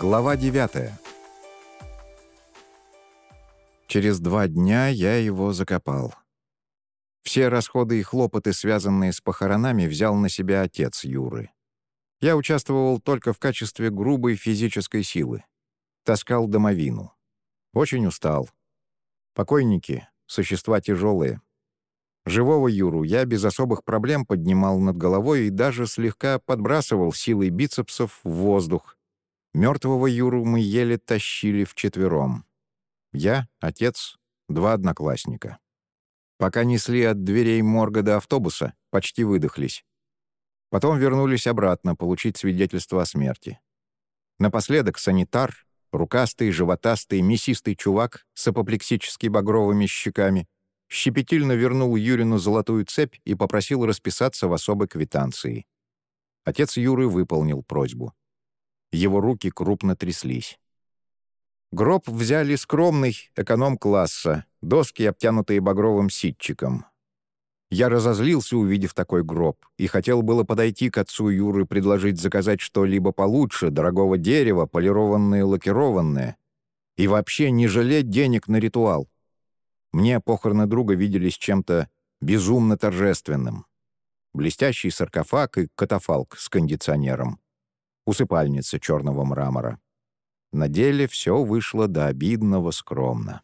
Глава 9 Через два дня я его закопал. Все расходы и хлопоты, связанные с похоронами, взял на себя отец Юры. Я участвовал только в качестве грубой физической силы. Таскал домовину. Очень устал. Покойники — существа тяжелые. Живого Юру я без особых проблем поднимал над головой и даже слегка подбрасывал силой бицепсов в воздух. Мертвого Юру мы еле тащили вчетвером. Я, отец, два одноклассника. Пока несли от дверей морга до автобуса, почти выдохлись. Потом вернулись обратно получить свидетельство о смерти. Напоследок санитар, рукастый, животастый, мясистый чувак с апоплексически багровыми щеками, щепетильно вернул Юрину золотую цепь и попросил расписаться в особой квитанции. Отец Юры выполнил просьбу. Его руки крупно тряслись. Гроб взяли скромный, эконом-класса, доски, обтянутые багровым ситчиком. Я разозлился, увидев такой гроб, и хотел было подойти к отцу Юры предложить заказать что-либо получше, дорогого дерева, полированное лакированное, и вообще не жалеть денег на ритуал. Мне похороны друга виделись чем-то безумно торжественным. Блестящий саркофаг и катафалк с кондиционером. Усыпальница черного мрамора. На деле все вышло до обидного скромно.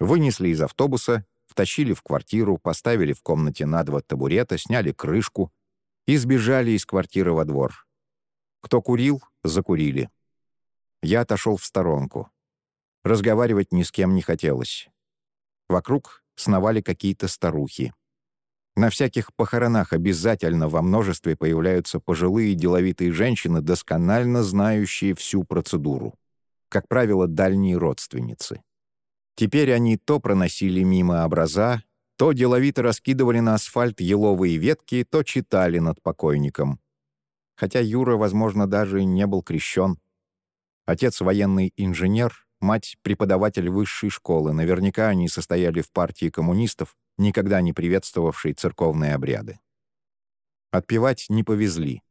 Вынесли из автобуса, втащили в квартиру, поставили в комнате на два табурета, сняли крышку и сбежали из квартиры во двор. Кто курил, закурили. Я отошел в сторонку. Разговаривать ни с кем не хотелось. Вокруг сновали какие-то старухи. На всяких похоронах обязательно во множестве появляются пожилые деловитые женщины, досконально знающие всю процедуру. Как правило, дальние родственницы. Теперь они то проносили мимо образа, то деловито раскидывали на асфальт еловые ветки, то читали над покойником. Хотя Юра, возможно, даже не был крещен. Отец — военный инженер, мать — преподаватель высшей школы. Наверняка они состояли в партии коммунистов, никогда не приветствовавшей церковные обряды. Отпевать не повезли.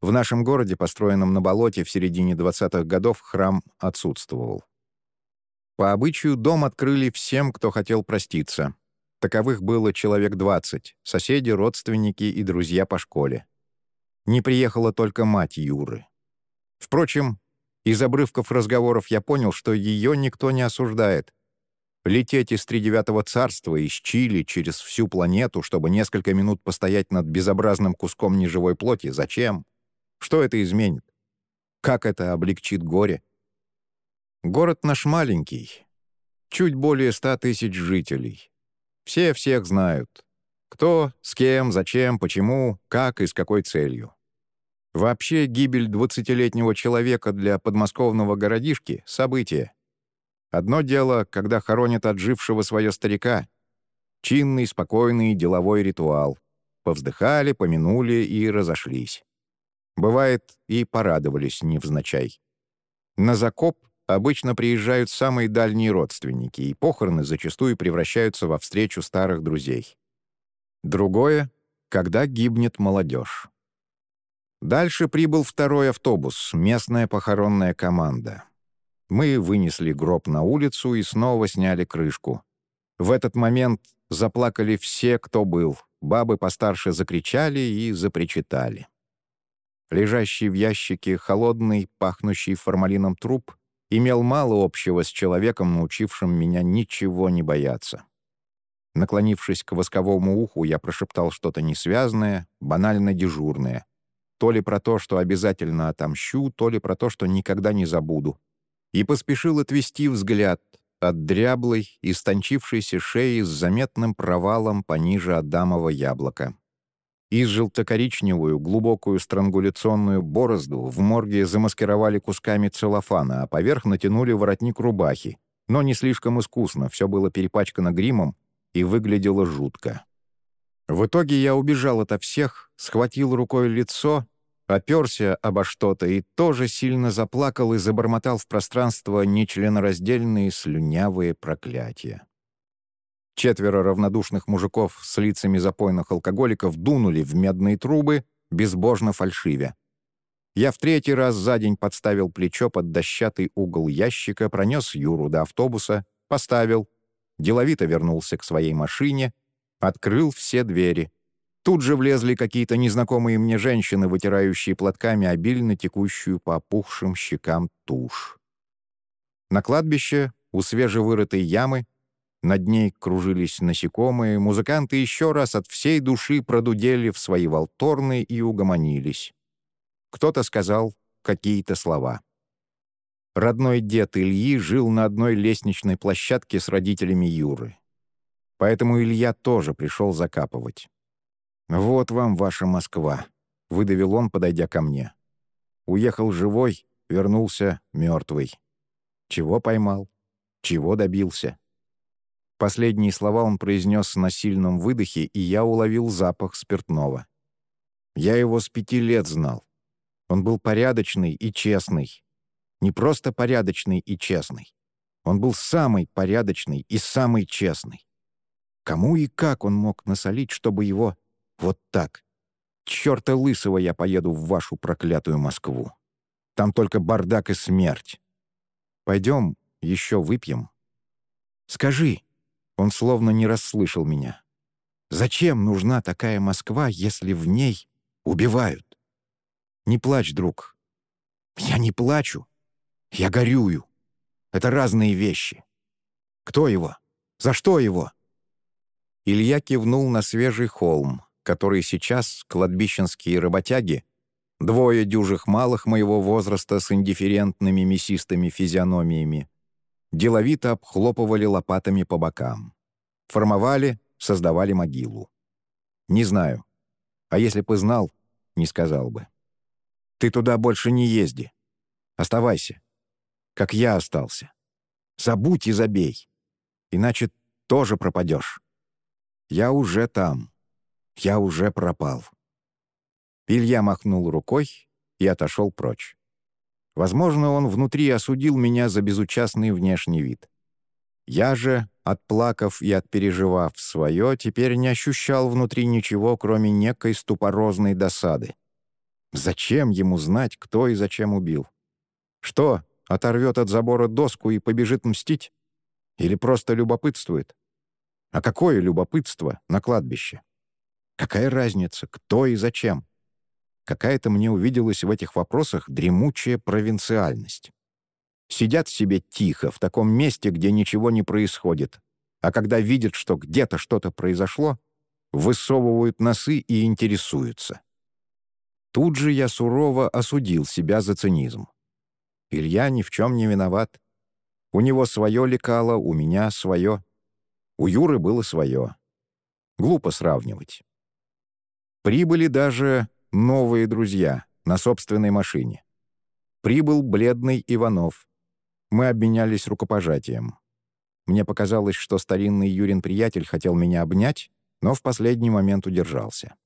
В нашем городе, построенном на болоте в середине 20-х годов, храм отсутствовал. По обычаю дом открыли всем, кто хотел проститься. Таковых было человек 20, соседи, родственники и друзья по школе. Не приехала только мать Юры. Впрочем, из обрывков разговоров я понял, что ее никто не осуждает. Лететь из тридевятого царства, из Чили, через всю планету, чтобы несколько минут постоять над безобразным куском неживой плоти, зачем? Что это изменит? Как это облегчит горе? Город наш маленький. Чуть более ста тысяч жителей. Все всех знают. Кто, с кем, зачем, почему, как и с какой целью. Вообще, гибель двадцатилетнего человека для подмосковного городишки — событие. Одно дело, когда хоронят отжившего свое старика. Чинный, спокойный, деловой ритуал. Повздыхали, помянули и разошлись. Бывает, и порадовались невзначай. На закоп обычно приезжают самые дальние родственники, и похороны зачастую превращаются во встречу старых друзей. Другое — когда гибнет молодежь. Дальше прибыл второй автобус, местная похоронная команда. Мы вынесли гроб на улицу и снова сняли крышку. В этот момент заплакали все, кто был. Бабы постарше закричали и запричитали. Лежащий в ящике холодный, пахнущий формалином труп имел мало общего с человеком, научившим меня ничего не бояться. Наклонившись к восковому уху, я прошептал что-то несвязное, банально дежурное. То ли про то, что обязательно отомщу, то ли про то, что никогда не забуду и поспешил отвести взгляд от дряблой, истончившейся шеи с заметным провалом пониже Адамова яблока. Из желто-коричневую, глубокую странгуляционную борозду в морге замаскировали кусками целлофана, а поверх натянули воротник рубахи. Но не слишком искусно, все было перепачкано гримом и выглядело жутко. В итоге я убежал ото всех, схватил рукой лицо оперся обо что-то и тоже сильно заплакал и забормотал в пространство нечленораздельные слюнявые проклятия. Четверо равнодушных мужиков с лицами запойных алкоголиков дунули в медные трубы, безбожно фальшивя. Я в третий раз за день подставил плечо под дощатый угол ящика, пронес Юру до автобуса, поставил, деловито вернулся к своей машине, открыл все двери. Тут же влезли какие-то незнакомые мне женщины, вытирающие платками обильно текущую по опухшим щекам тушь. На кладбище, у свежевырытой ямы, над ней кружились насекомые, музыканты еще раз от всей души продудели в свои волторны и угомонились. Кто-то сказал какие-то слова. Родной дед Ильи жил на одной лестничной площадке с родителями Юры. Поэтому Илья тоже пришел закапывать. «Вот вам ваша Москва», — выдавил он, подойдя ко мне. Уехал живой, вернулся мертвый. Чего поймал? Чего добился? Последние слова он произнес на сильном выдохе, и я уловил запах спиртного. Я его с пяти лет знал. Он был порядочный и честный. Не просто порядочный и честный. Он был самый порядочный и самый честный. Кому и как он мог насолить, чтобы его вот так? Чёрта лысого я поеду в вашу проклятую Москву. Там только бардак и смерть. Пойдем, еще выпьем. Скажи, он словно не расслышал меня. Зачем нужна такая Москва, если в ней убивают? Не плачь, друг. Я не плачу. Я горюю. Это разные вещи. Кто его? За что его?» Илья кивнул на свежий холм, который сейчас кладбищенские работяги, двое дюжих малых моего возраста с индифферентными мясистыми физиономиями, деловито обхлопывали лопатами по бокам. Формовали, создавали могилу. Не знаю. А если бы знал, не сказал бы. Ты туда больше не езди. Оставайся. Как я остался. Забудь и забей. Иначе тоже пропадешь. Я уже там. Я уже пропал. Илья махнул рукой и отошел прочь. Возможно, он внутри осудил меня за безучастный внешний вид. Я же, отплакав и отпереживав свое, теперь не ощущал внутри ничего, кроме некой ступорозной досады. Зачем ему знать, кто и зачем убил? Что, оторвет от забора доску и побежит мстить? Или просто любопытствует? А какое любопытство на кладбище? Какая разница, кто и зачем? Какая-то мне увиделась в этих вопросах дремучая провинциальность. Сидят себе тихо, в таком месте, где ничего не происходит, а когда видят, что где-то что-то произошло, высовывают носы и интересуются. Тут же я сурово осудил себя за цинизм. Илья ни в чем не виноват. У него свое лекало, у меня свое. У Юры было свое. Глупо сравнивать. Прибыли даже новые друзья на собственной машине. Прибыл бледный Иванов. Мы обменялись рукопожатием. Мне показалось, что старинный Юрин приятель хотел меня обнять, но в последний момент удержался.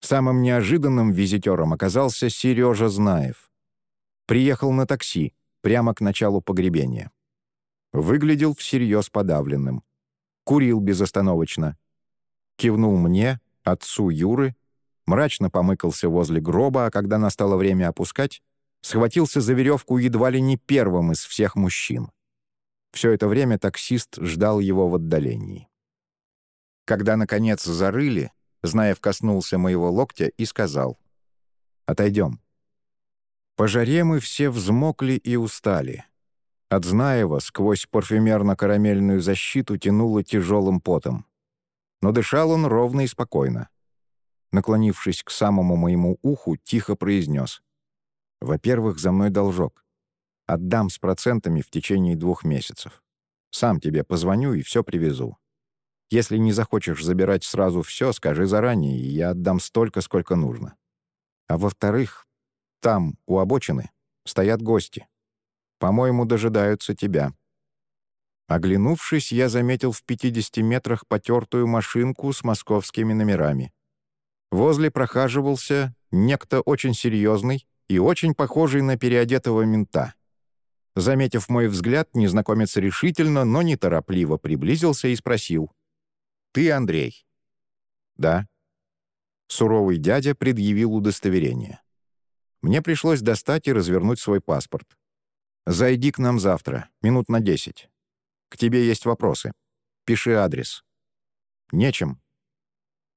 Самым неожиданным визитером оказался Сережа Знаев. Приехал на такси, прямо к началу погребения. Выглядел всерьез подавленным. Курил безостановочно. Кивнул мне, отцу Юры, мрачно помыкался возле гроба, а когда настало время опускать, схватился за веревку едва ли не первым из всех мужчин. Все это время таксист ждал его в отдалении. Когда, наконец, зарыли, Знаев коснулся моего локтя и сказал. «Отойдем». По жаре мы все взмокли и устали. От Знаева сквозь парфюмерно-карамельную защиту тянуло тяжелым потом. Но дышал он ровно и спокойно. Наклонившись к самому моему уху, тихо произнес. «Во-первых, за мной должок. Отдам с процентами в течение двух месяцев. Сам тебе позвоню и все привезу. Если не захочешь забирать сразу все, скажи заранее, и я отдам столько, сколько нужно. А во-вторых, там, у обочины, стоят гости. По-моему, дожидаются тебя». Оглянувшись, я заметил в 50 метрах потертую машинку с московскими номерами. Возле прохаживался некто очень серьезный и очень похожий на переодетого мента. Заметив мой взгляд, незнакомец решительно, но неторопливо приблизился и спросил. «Ты Андрей?» «Да». Суровый дядя предъявил удостоверение. Мне пришлось достать и развернуть свой паспорт. «Зайди к нам завтра, минут на десять. К тебе есть вопросы. Пиши адрес». «Нечем».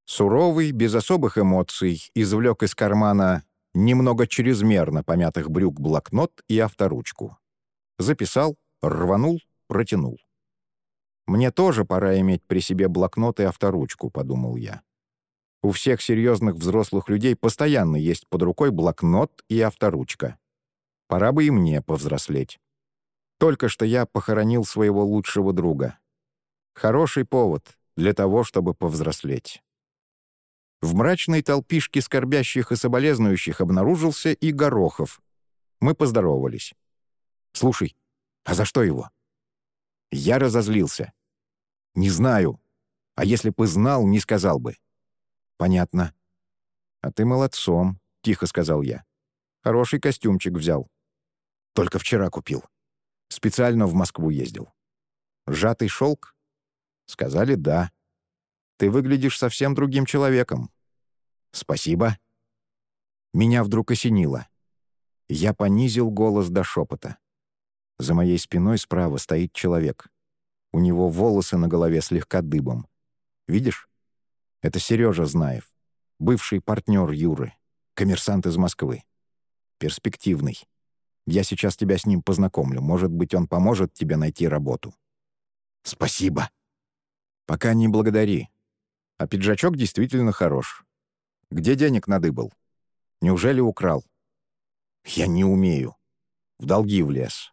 Суровый, без особых эмоций, извлек из кармана немного чрезмерно помятых брюк блокнот и авторучку. Записал, рванул, протянул. «Мне тоже пора иметь при себе блокнот и авторучку», — подумал я. У всех серьезных взрослых людей постоянно есть под рукой блокнот и авторучка. Пора бы и мне повзрослеть. Только что я похоронил своего лучшего друга. Хороший повод для того, чтобы повзрослеть. В мрачной толпишке скорбящих и соболезнующих обнаружился и Горохов. Мы поздоровались. «Слушай, а за что его?» Я разозлился. «Не знаю. А если бы знал, не сказал бы. «Понятно». «А ты молодцом», — тихо сказал я. «Хороший костюмчик взял». «Только вчера купил. Специально в Москву ездил». «Сжатый шелк?» «Сказали, да. Ты выглядишь совсем другим человеком». «Спасибо». Меня вдруг осенило. Я понизил голос до шепота. За моей спиной справа стоит человек. У него волосы на голове слегка дыбом. Видишь? Это Сережа Знаев, бывший партнер Юры, коммерсант из Москвы. Перспективный. Я сейчас тебя с ним познакомлю. Может быть, он поможет тебе найти работу. Спасибо. Пока не благодари. А пиджачок действительно хорош. Где денег надыбал? Неужели украл? Я не умею. В долги влез.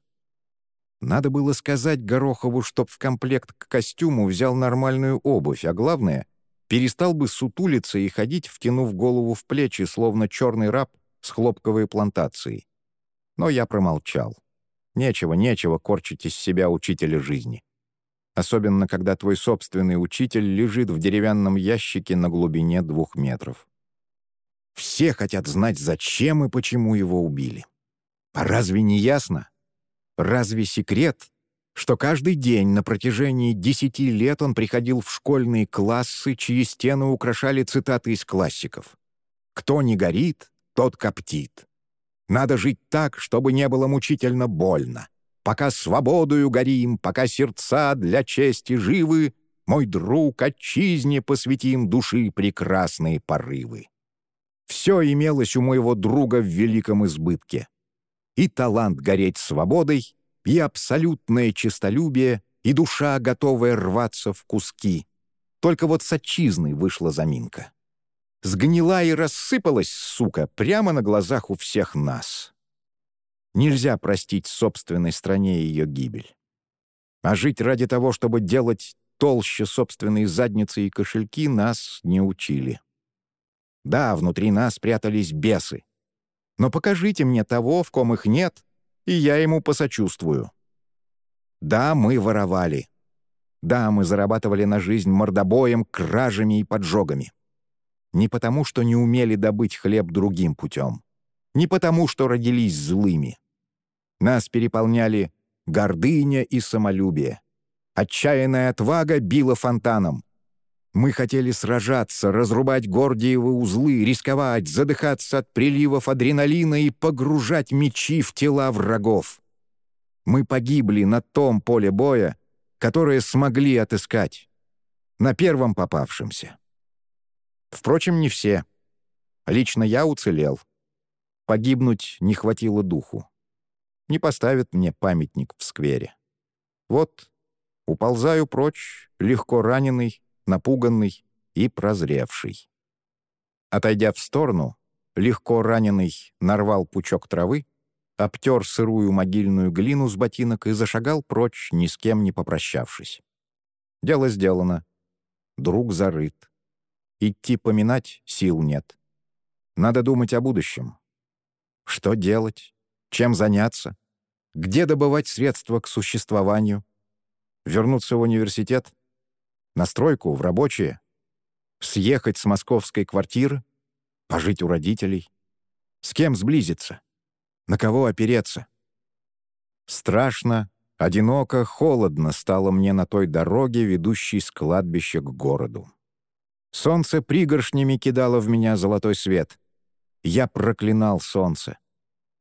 Надо было сказать Горохову, чтоб в комплект к костюму взял нормальную обувь, а главное — перестал бы сутулиться и ходить, втянув голову в плечи, словно черный раб с хлопковой плантацией. Но я промолчал. Нечего, нечего корчить из себя учителя жизни. Особенно, когда твой собственный учитель лежит в деревянном ящике на глубине двух метров. Все хотят знать, зачем и почему его убили. А разве не ясно? Разве секрет, что каждый день на протяжении десяти лет он приходил в школьные классы, чьи стены украшали цитаты из классиков. «Кто не горит, тот коптит. Надо жить так, чтобы не было мучительно больно. Пока свободою горим, пока сердца для чести живы, мой друг, отчизне посвятим души прекрасные порывы». Все имелось у моего друга в великом избытке. И талант гореть свободой, и абсолютное честолюбие, и душа, готовая рваться в куски. Только вот с отчизной вышла заминка. Сгнила и рассыпалась, сука, прямо на глазах у всех нас. Нельзя простить собственной стране ее гибель. А жить ради того, чтобы делать толще собственные задницы и кошельки, нас не учили. Да, внутри нас прятались бесы. Но покажите мне того, в ком их нет, и я ему посочувствую. Да, мы воровали. Да, мы зарабатывали на жизнь мордобоем, кражами и поджогами. Не потому, что не умели добыть хлеб другим путем. Не потому, что родились злыми. Нас переполняли гордыня и самолюбие. Отчаянная отвага била фонтаном. Мы хотели сражаться, разрубать гордиевы узлы, рисковать, задыхаться от приливов адреналина и погружать мечи в тела врагов. Мы погибли на том поле боя, которое смогли отыскать. На первом попавшемся. Впрочем, не все. Лично я уцелел. Погибнуть не хватило духу. Не поставят мне памятник в сквере. Вот, уползаю прочь, легко раненый, напуганный и прозревший. Отойдя в сторону, легко раненый нарвал пучок травы, обтер сырую могильную глину с ботинок и зашагал прочь, ни с кем не попрощавшись. Дело сделано. Друг зарыт. Идти поминать сил нет. Надо думать о будущем. Что делать? Чем заняться? Где добывать средства к существованию? Вернуться в университет? На стройку, в рабочие. Съехать с московской квартиры. Пожить у родителей. С кем сблизиться? На кого опереться? Страшно, одиноко, холодно стало мне на той дороге, ведущей с кладбища к городу. Солнце пригоршнями кидало в меня золотой свет. Я проклинал солнце,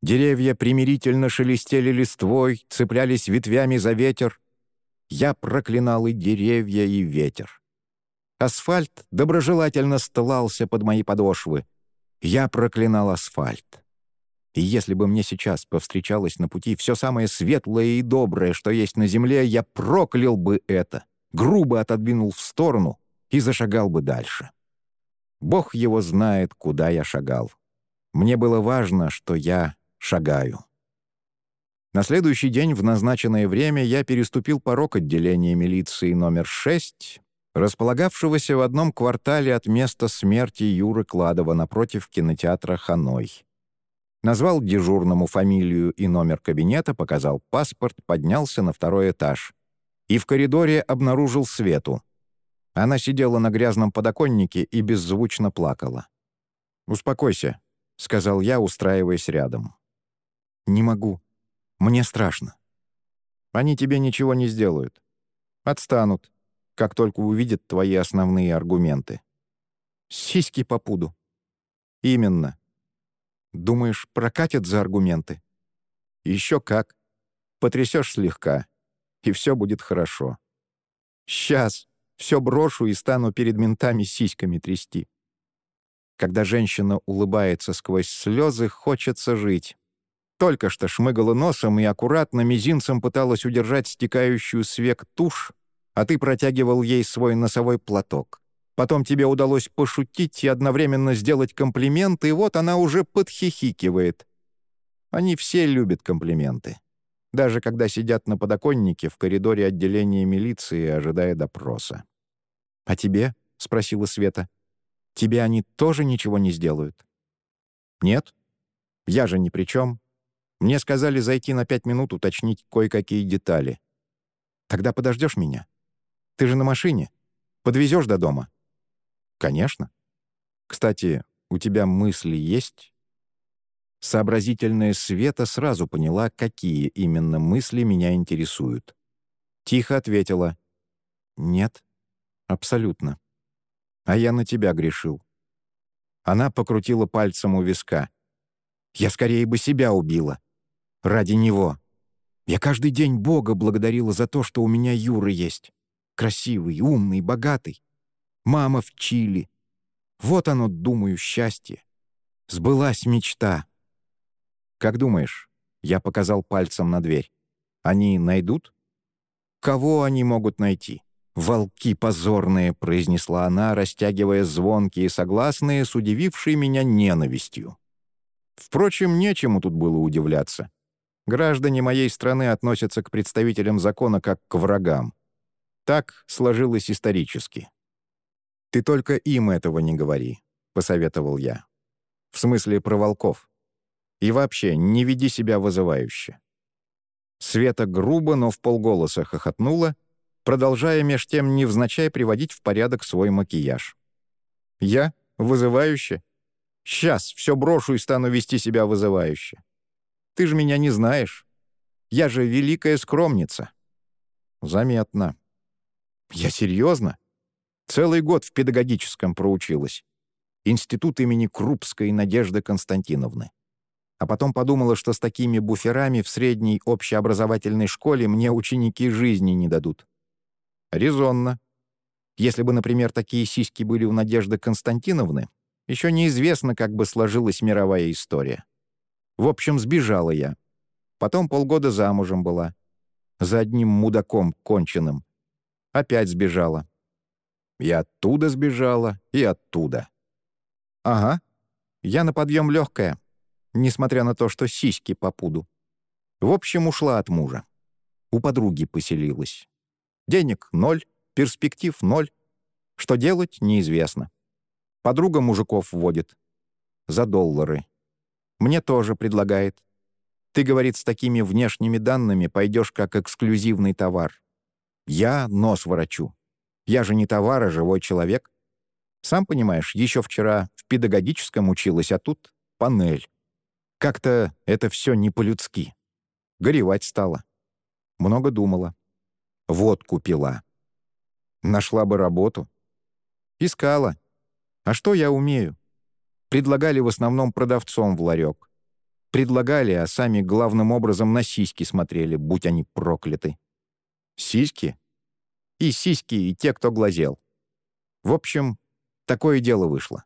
Деревья примирительно шелестели листвой, цеплялись ветвями за ветер. Я проклинал и деревья, и ветер. Асфальт доброжелательно стлался под мои подошвы. Я проклинал асфальт. И если бы мне сейчас повстречалось на пути все самое светлое и доброе, что есть на земле, я проклял бы это, грубо отодвинул в сторону и зашагал бы дальше. Бог его знает, куда я шагал. Мне было важно, что я шагаю. На следующий день в назначенное время я переступил порог отделения милиции номер 6 располагавшегося в одном квартале от места смерти Юры Кладова напротив кинотеатра «Ханой». Назвал дежурному фамилию и номер кабинета, показал паспорт, поднялся на второй этаж. И в коридоре обнаружил Свету. Она сидела на грязном подоконнике и беззвучно плакала. «Успокойся», — сказал я, устраиваясь рядом. «Не могу. Мне страшно». «Они тебе ничего не сделают. Отстанут как только увидят твои основные аргументы. Сиськи по пуду. Именно. Думаешь, прокатят за аргументы? Еще как. Потрясешь слегка, и все будет хорошо. Сейчас все брошу и стану перед ментами сиськами трясти. Когда женщина улыбается сквозь слезы, хочется жить. Только что шмыгала носом и аккуратно мизинцем пыталась удержать стекающую с век тушь, а ты протягивал ей свой носовой платок. Потом тебе удалось пошутить и одновременно сделать комплимент, и вот она уже подхихикивает. Они все любят комплименты. Даже когда сидят на подоконнике в коридоре отделения милиции, ожидая допроса. «А тебе?» — спросила Света. «Тебе они тоже ничего не сделают?» «Нет. Я же ни при чем. Мне сказали зайти на пять минут уточнить кое-какие детали. Тогда подождешь меня?» Ты же на машине. Подвезешь до дома?» «Конечно. Кстати, у тебя мысли есть?» Сообразительная Света сразу поняла, какие именно мысли меня интересуют. Тихо ответила. «Нет, абсолютно. А я на тебя грешил». Она покрутила пальцем у виска. «Я скорее бы себя убила. Ради него. Я каждый день Бога благодарила за то, что у меня Юра есть. Красивый, умный, богатый. Мама в Чили. Вот оно, думаю, счастье. Сбылась мечта. «Как думаешь?» — я показал пальцем на дверь. «Они найдут?» «Кого они могут найти?» «Волки позорные», — произнесла она, растягивая звонкие согласные с удивившей меня ненавистью. Впрочем, нечему тут было удивляться. Граждане моей страны относятся к представителям закона как к врагам. Так сложилось исторически. «Ты только им этого не говори», — посоветовал я. «В смысле про волков. И вообще, не веди себя вызывающе». Света грубо, но в полголоса хохотнула, продолжая меж тем невзначай приводить в порядок свой макияж. «Я? Вызывающе? Сейчас все брошу и стану вести себя вызывающе. Ты же меня не знаешь. Я же великая скромница». «Заметно», я серьезно? Целый год в педагогическом проучилась. Институт имени Крупской Надежды Константиновны. А потом подумала, что с такими буферами в средней общеобразовательной школе мне ученики жизни не дадут. Резонно. Если бы, например, такие сиськи были у Надежды Константиновны, еще неизвестно, как бы сложилась мировая история. В общем, сбежала я. Потом полгода замужем была. За одним мудаком конченым. Опять сбежала. И оттуда сбежала, и оттуда. Ага. Я на подъем легкая, несмотря на то, что сиськи по пуду. В общем, ушла от мужа. У подруги поселилась. Денег — ноль, перспектив — ноль. Что делать — неизвестно. Подруга мужиков вводит. За доллары. Мне тоже предлагает. Ты, говорит, с такими внешними данными пойдешь как эксклюзивный товар. Я нос ворочу. Я же не товар, а живой человек. Сам понимаешь, еще вчера в педагогическом училась, а тут панель. Как-то это все не по-людски. Горевать стала. Много думала. Водку пила. Нашла бы работу. Искала. А что я умею? Предлагали в основном продавцом в ларек. Предлагали, а сами главным образом на сиськи смотрели, будь они прокляты. Сиськи? И сиськи, и те, кто глазел. В общем, такое дело вышло.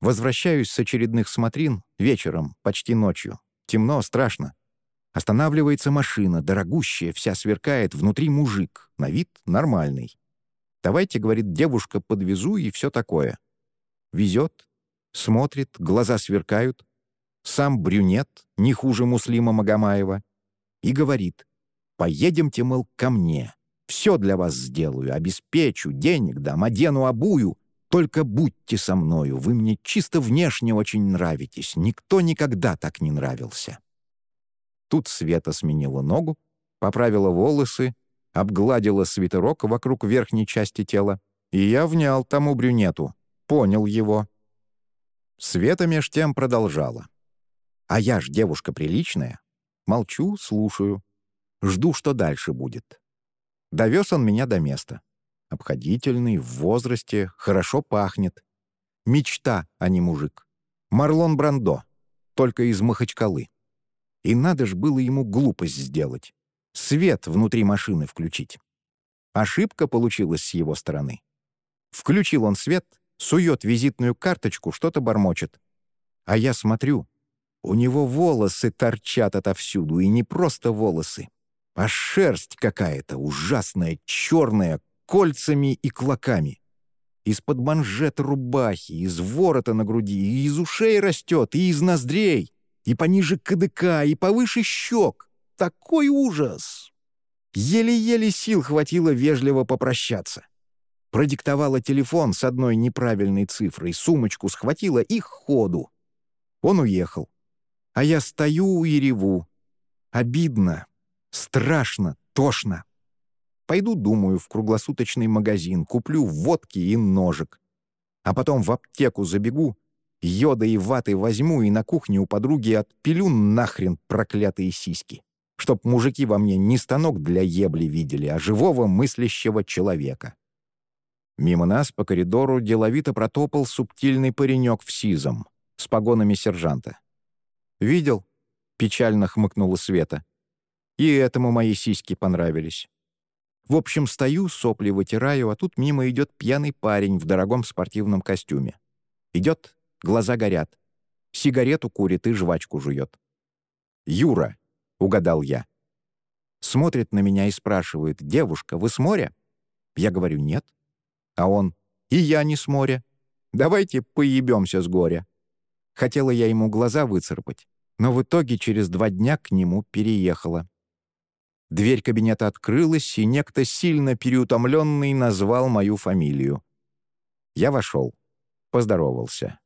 Возвращаюсь с очередных смотрин вечером, почти ночью. Темно, страшно. Останавливается машина, дорогущая, вся сверкает, внутри мужик, на вид нормальный. Давайте, говорит девушка, подвезу и все такое. Везет, смотрит, глаза сверкают. Сам брюнет, не хуже Муслима Магомаева. И говорит, поедемте, мол, ко мне. Все для вас сделаю, обеспечу, денег дам, одену, обую. Только будьте со мною, вы мне чисто внешне очень нравитесь. Никто никогда так не нравился. Тут Света сменила ногу, поправила волосы, обгладила свитерок вокруг верхней части тела, и я внял тому брюнету, понял его. Света меж тем продолжала. А я ж девушка приличная. Молчу, слушаю. Жду, что дальше будет. Довез он меня до места. Обходительный, в возрасте, хорошо пахнет. Мечта, а не мужик. Марлон Брандо, только из Махачкалы. И надо ж было ему глупость сделать. Свет внутри машины включить. Ошибка получилась с его стороны. Включил он свет, сует визитную карточку, что-то бормочет. А я смотрю, у него волосы торчат отовсюду, и не просто волосы, а шерсть какая-то ужасная, черная, кольцами и клоками. Из-под манжет рубахи, из ворота на груди, и из ушей растет, и из ноздрей и пониже кадыка, и повыше щек. Такой ужас! Еле-еле сил хватило вежливо попрощаться. Продиктовала телефон с одной неправильной цифрой, сумочку схватила и ходу. Он уехал. А я стою и реву. Обидно, страшно, тошно. Пойду, думаю, в круглосуточный магазин, куплю водки и ножик. А потом в аптеку забегу Йода и ваты возьму и на кухне у подруги отпилю нахрен проклятые сиськи. Чтоб мужики во мне не станок для ебли видели, а живого мыслящего человека. Мимо нас по коридору деловито протопал субтильный паренек в сизом, с погонами сержанта. «Видел?» — печально хмыкнула Света. «И этому мои сиськи понравились». В общем, стою, сопли вытираю, а тут мимо идет пьяный парень в дорогом спортивном костюме. Идет, Глаза горят. Сигарету курит и жвачку жует. «Юра», — угадал я. Смотрит на меня и спрашивает, «Девушка, вы с моря?» Я говорю, «Нет». А он, «И я не с моря. Давайте поебемся с горя». Хотела я ему глаза выцарапать, но в итоге через два дня к нему переехала. Дверь кабинета открылась, и некто сильно переутомленный назвал мою фамилию. Я вошел, поздоровался.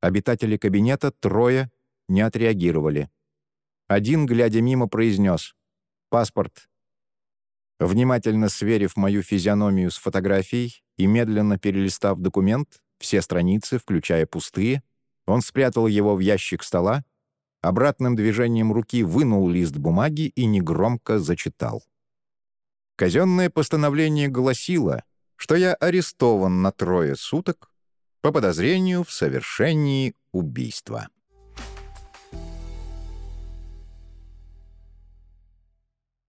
Обитатели кабинета трое не отреагировали. Один, глядя мимо, произнес «Паспорт». Внимательно сверив мою физиономию с фотографией и медленно перелистав документ, все страницы, включая пустые, он спрятал его в ящик стола, обратным движением руки вынул лист бумаги и негромко зачитал. Казенное постановление гласило, что я арестован на трое суток по подозрению в совершении убийства.